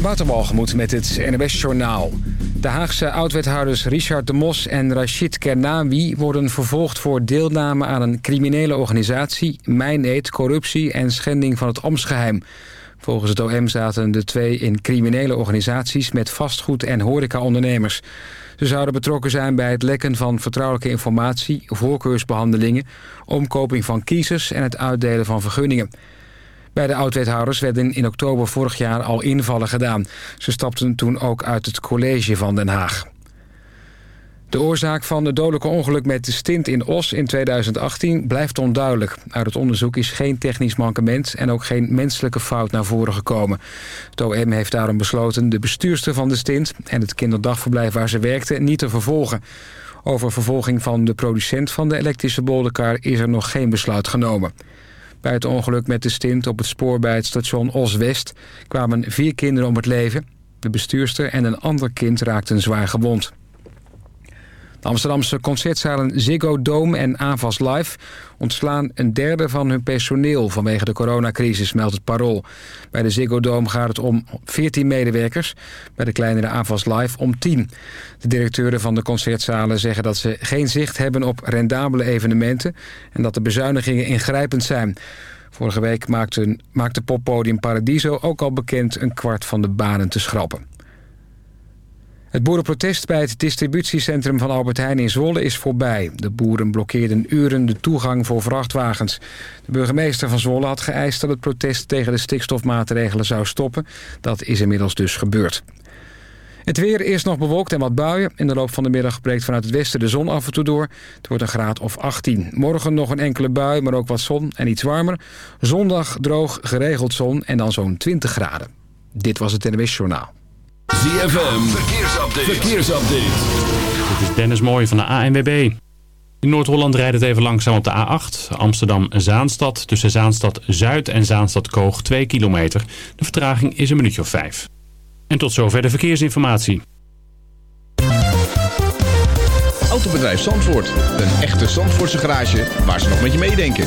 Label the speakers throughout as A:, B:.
A: Waterbalgemoed met het NWS Journaal. De Haagse oud-wethouders Richard de Mos en Rachid Kernawi... worden vervolgd voor deelname aan een criminele organisatie... mijneed, corruptie en schending van het ambtsgeheim. Volgens het OM zaten de twee in criminele organisaties... met vastgoed- en horecaondernemers. Ze zouden betrokken zijn bij het lekken van vertrouwelijke informatie... voorkeursbehandelingen, omkoping van kiezers... en het uitdelen van vergunningen. Bij de oud-wethouders werden in oktober vorig jaar al invallen gedaan. Ze stapten toen ook uit het college van Den Haag. De oorzaak van het dodelijke ongeluk met de stint in Os in 2018 blijft onduidelijk. Uit het onderzoek is geen technisch mankement en ook geen menselijke fout naar voren gekomen. Het OM heeft daarom besloten de bestuurster van de stint en het kinderdagverblijf waar ze werkte niet te vervolgen. Over vervolging van de producent van de elektrische bolderkar is er nog geen besluit genomen. Bij het ongeluk met de stint op het spoor bij het station Os-West... kwamen vier kinderen om het leven. De bestuurster en een ander kind raakten zwaar gewond. De Amsterdamse concertzalen Ziggo Dome en Avas Live... ontslaan een derde van hun personeel vanwege de coronacrisis, meldt het Parool. Bij de Ziggo Dome gaat het om 14 medewerkers, bij de kleinere Avas Live om 10. De directeuren van de concertzalen zeggen dat ze geen zicht hebben op rendabele evenementen... en dat de bezuinigingen ingrijpend zijn. Vorige week maakte, maakte poppodium Paradiso ook al bekend een kwart van de banen te schrappen. Het boerenprotest bij het distributiecentrum van Albert Heijn in Zwolle is voorbij. De boeren blokkeerden uren de toegang voor vrachtwagens. De burgemeester van Zwolle had geëist dat het protest tegen de stikstofmaatregelen zou stoppen. Dat is inmiddels dus gebeurd. Het weer is nog bewolkt en wat buien. In de loop van de middag breekt vanuit het westen de zon af en toe door. Het wordt een graad of 18. Morgen nog een enkele bui, maar ook wat zon en iets warmer. Zondag droog, geregeld zon en dan zo'n 20 graden. Dit was het NWS Journaal.
B: ZFM, verkeersupdate. verkeersupdate.
C: Dit is Dennis Mooij van de ANWB. In Noord-Holland rijdt het even langzaam op de A8. Amsterdam-Zaanstad tussen Zaanstad-Zuid en Zaanstad-Koog 2 kilometer. De vertraging is een minuutje of 5. En tot zover de verkeersinformatie.
D: Autobedrijf Zandvoort. Een echte Zandvoortse garage waar ze nog met je meedenken.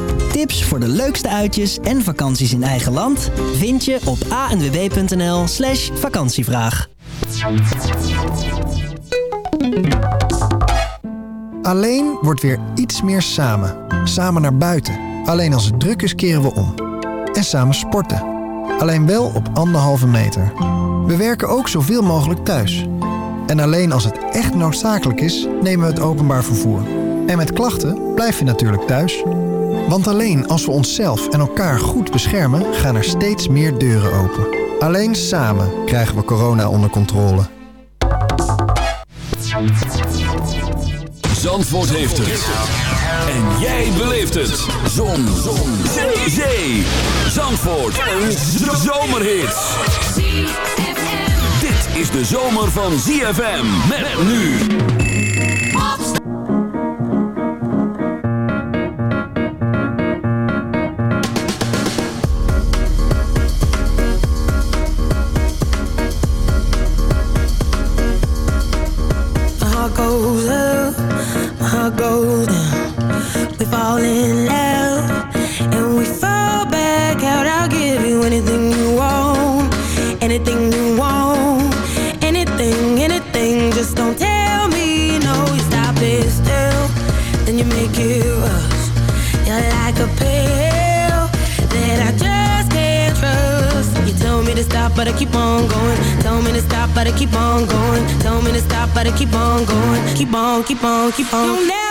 E: Tips voor de leukste uitjes en vakanties in eigen land vind je op anwb.nl slash vakantievraag.
F: Alleen wordt weer iets meer samen. Samen naar buiten. Alleen als het druk is keren we om. En samen sporten. Alleen wel op anderhalve meter. We werken ook zoveel mogelijk thuis. En alleen als het echt noodzakelijk is, nemen we het openbaar vervoer. En met klachten blijf je natuurlijk thuis. Want alleen als we onszelf en elkaar goed beschermen, gaan er steeds meer deuren open. Alleen samen krijgen we corona onder controle.
B: Zandvoort heeft het. En jij beleeft het. Zon. Zon. Zee. Zee. Zandvoort. Een zomerhit. Dit is de zomer van ZFM. Met nu.
G: Keep on, keep on, keep on. You'll never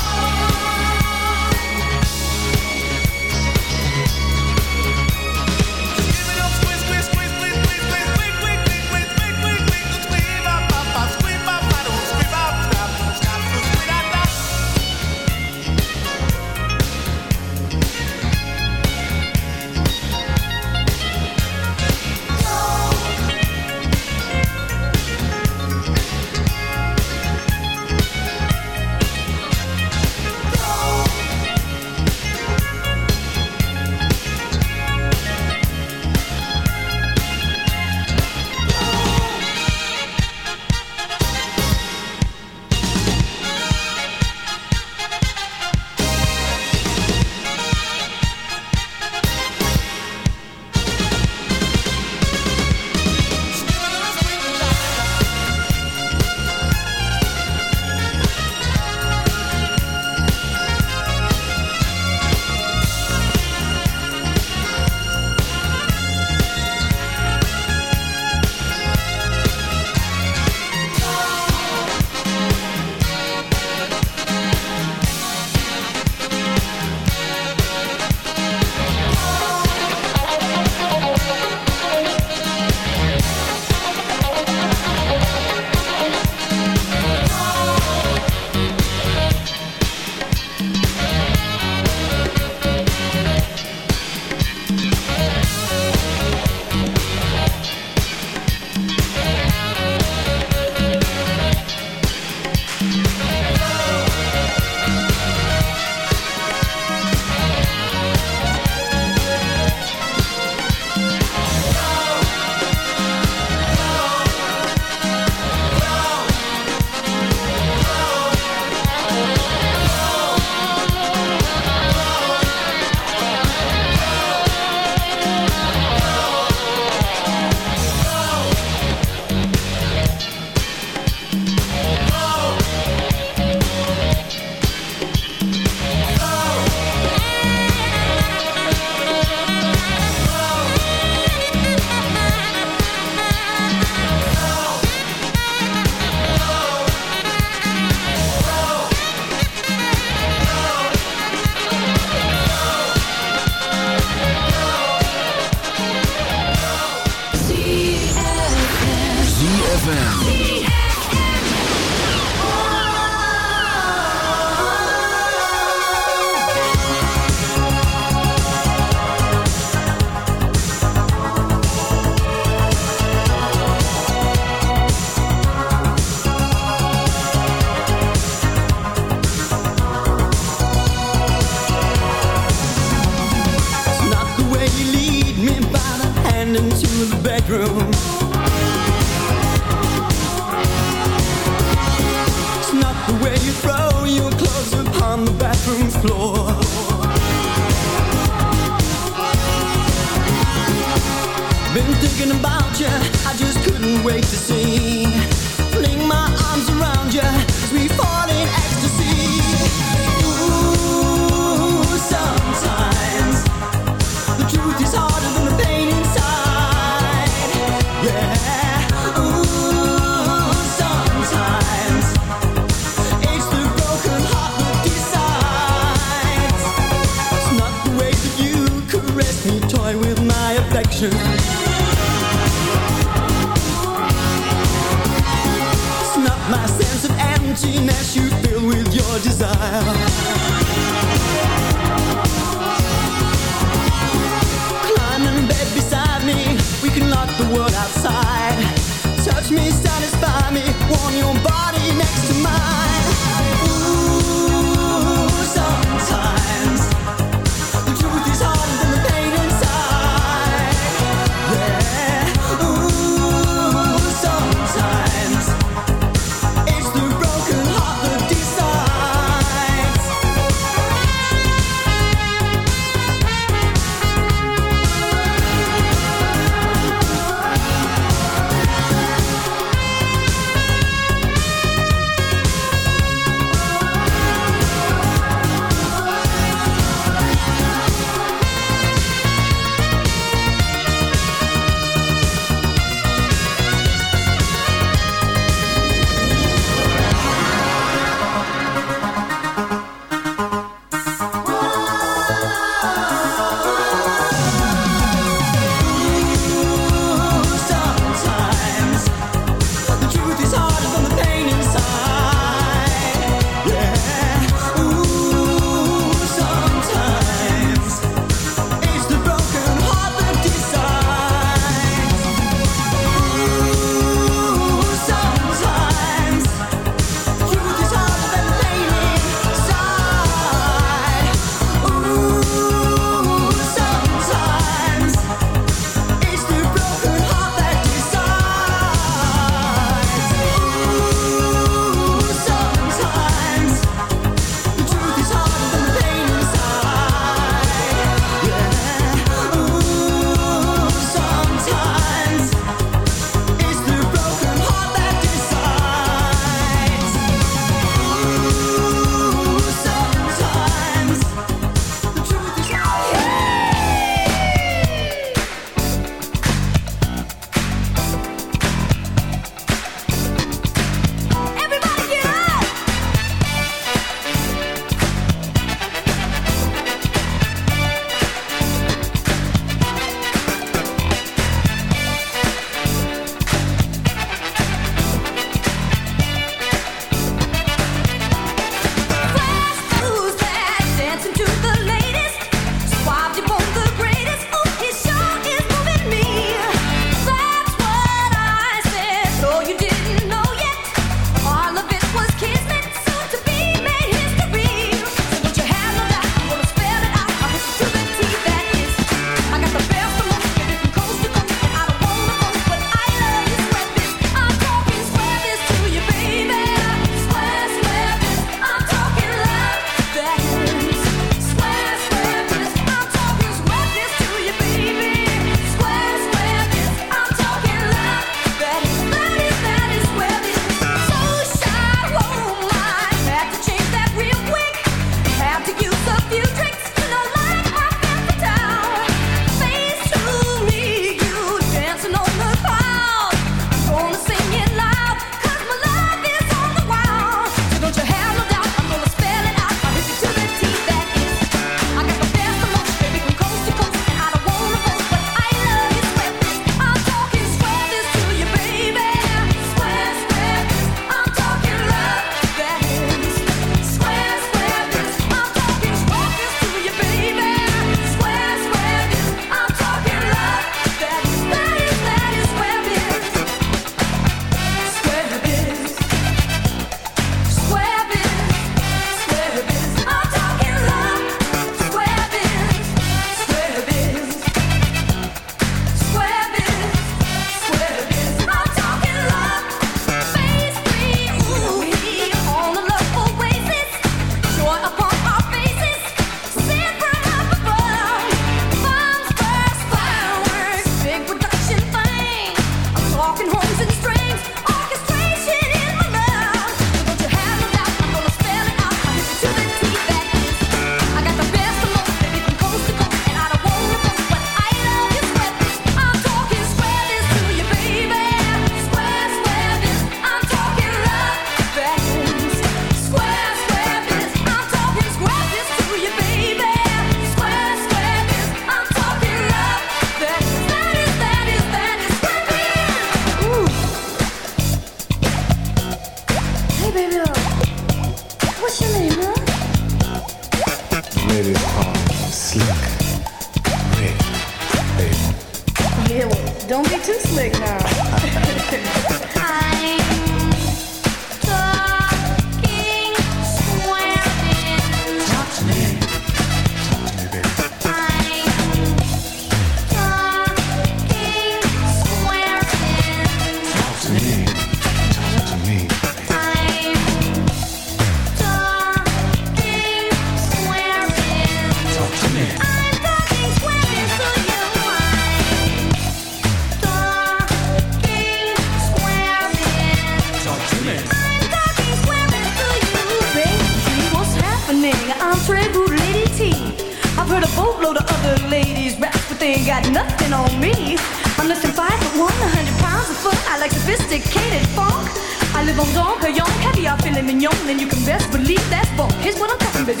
H: Live on Don Perignon, caviar, filet mignon, and you can best believe that's funk. Here's what I'm talking about.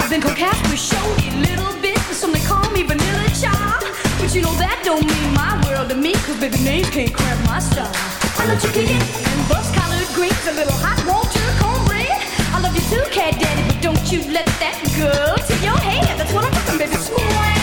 H: I've been coquette with showy little bit, and some they call me Vanilla Child. But you know that don't mean my world to me, cause baby names can't cramp my style. I love chicken and bus collared greens, a little hot water 2K, Daddy, but don't you let that go to your head. That's what I'm talking, baby.
B: Swing.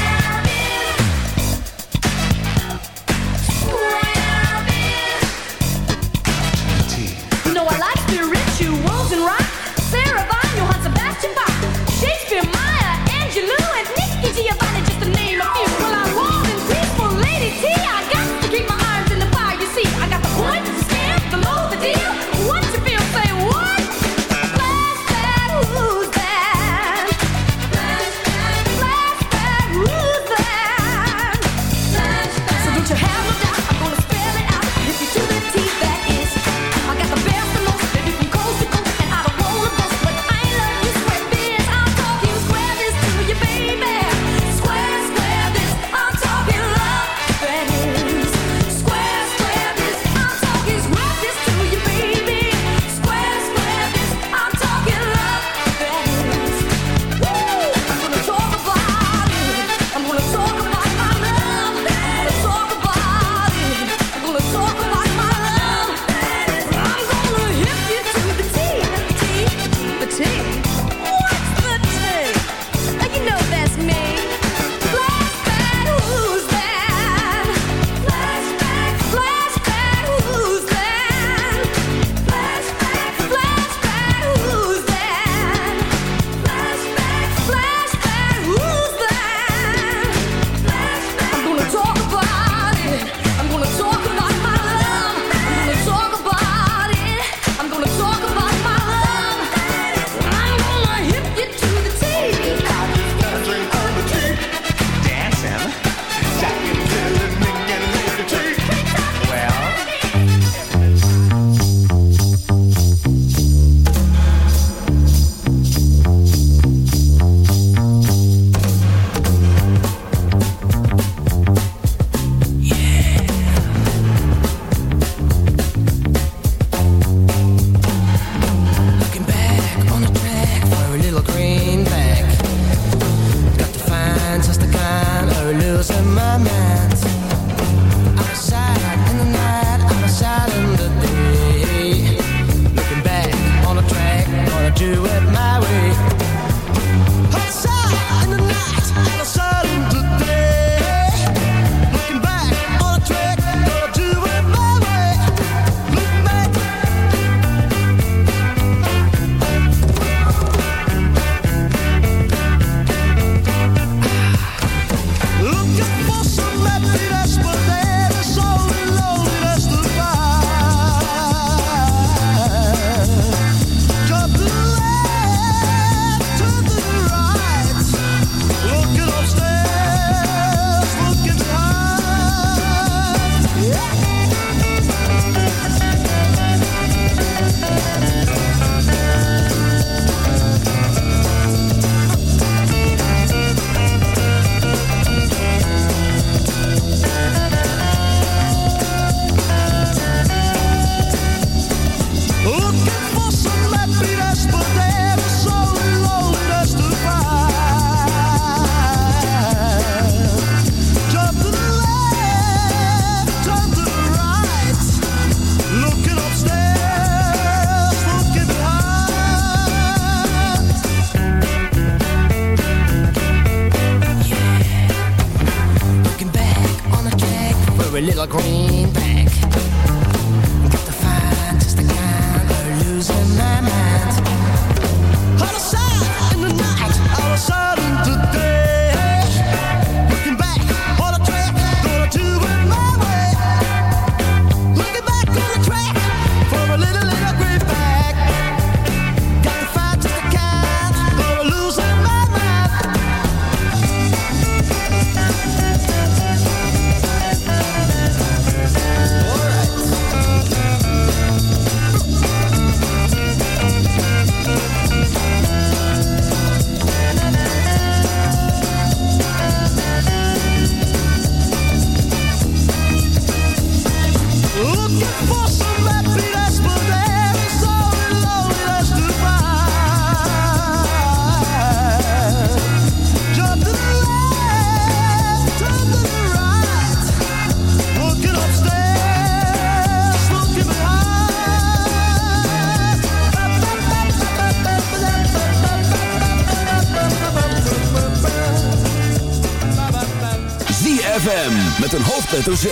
B: hoofdletter Z.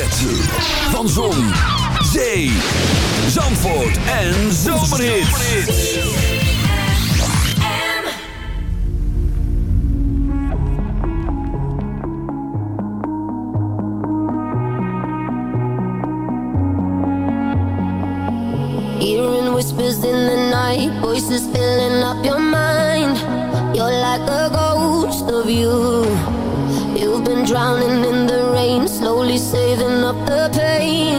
B: Van Zon, Zee, Zandvoort en Zomerhit.
I: Hearing whispers in the night, voices filling up your mind. You're like a ghost of you. You've been drowning in the slowly saving up the pain.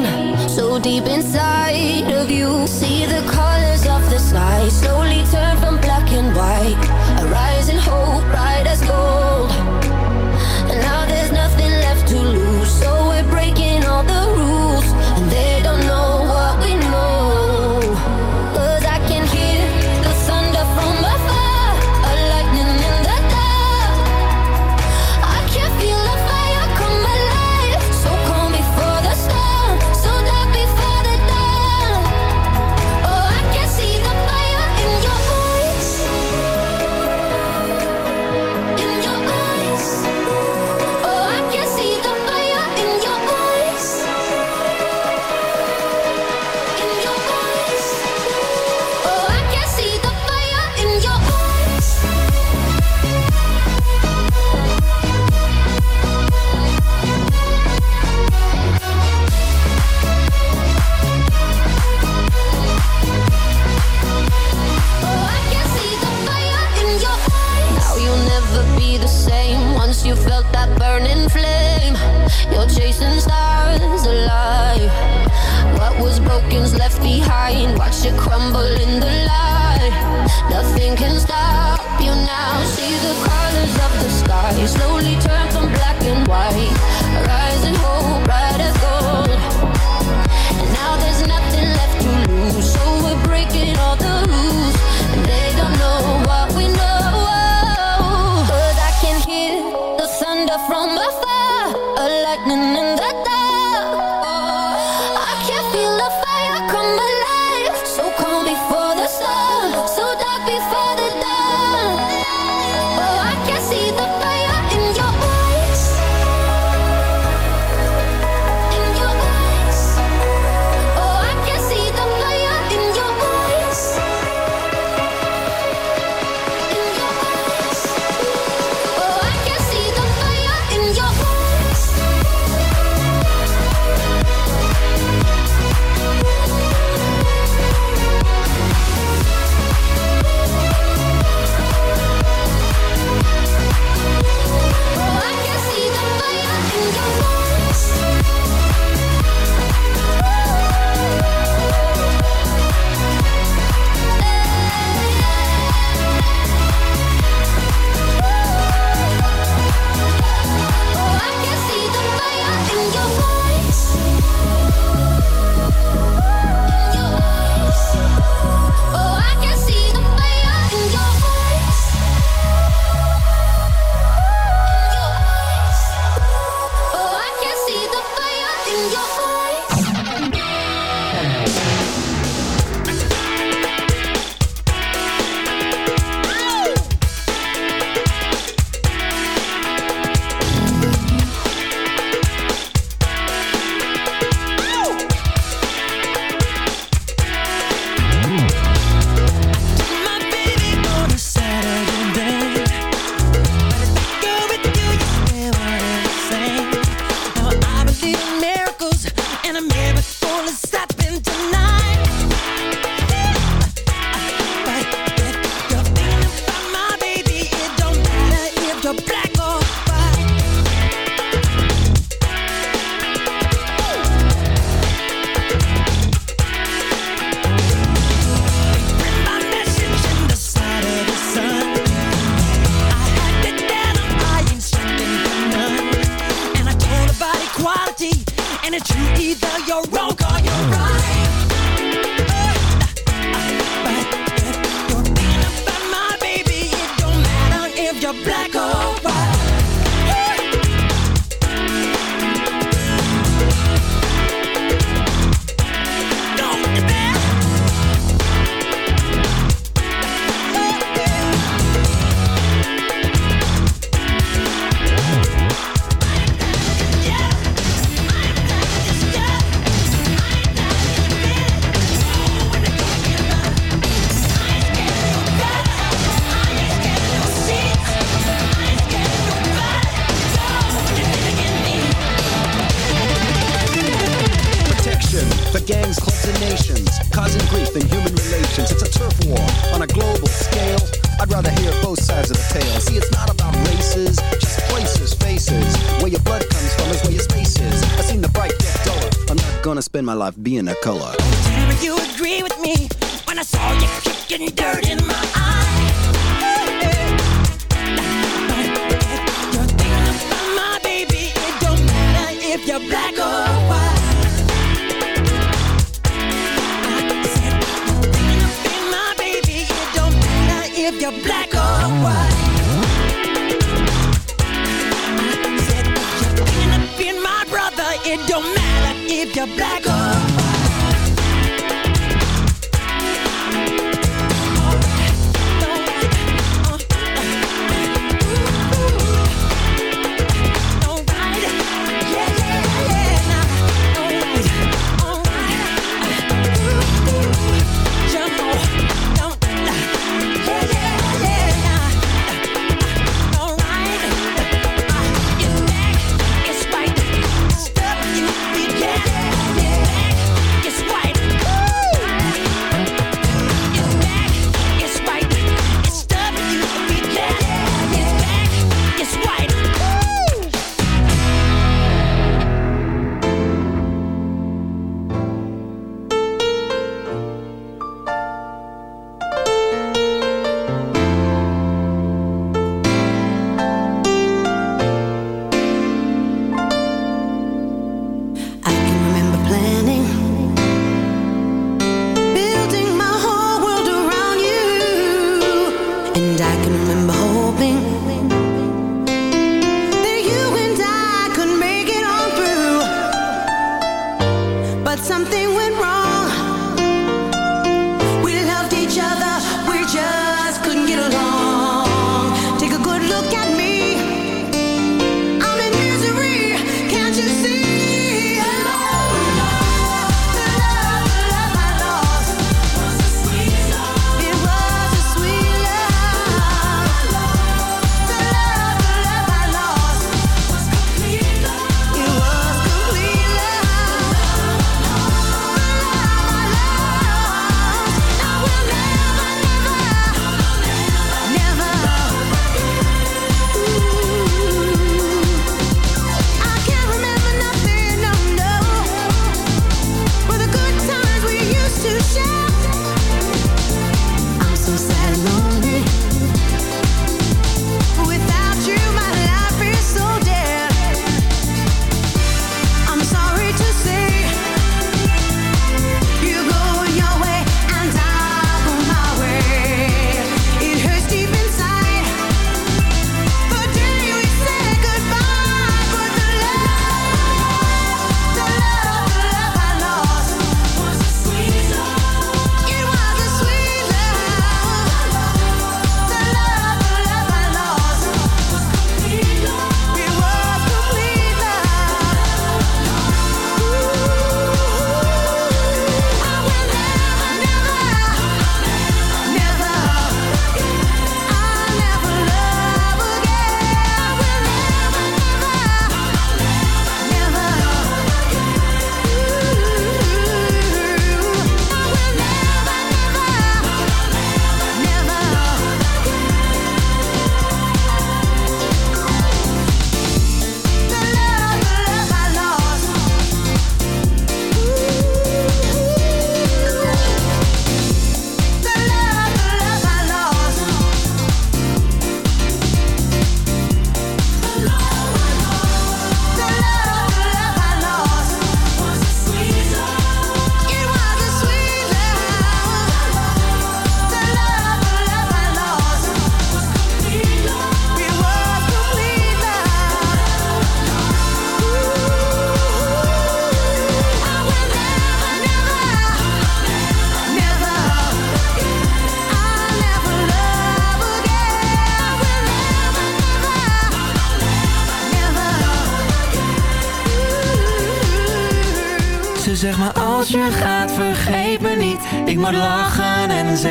J: Can't
K: stop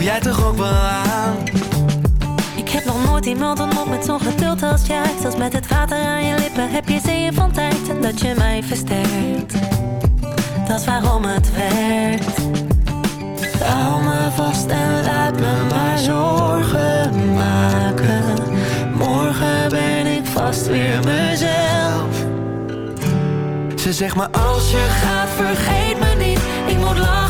L: Voel jij toch ook wel aan?
H: Ik heb nog nooit iemand ontmoet met zo'n geduld als jij. Zelfs met het water aan je lippen heb je zeeën van tijd. En dat je mij versterkt. Dat is waarom het werkt. Hou me vast en laat me maar zorgen maken. Morgen ben ik vast weer mezelf.
L: Ze zegt maar
H: Als je gaat vergeet me niet. Ik moet lachen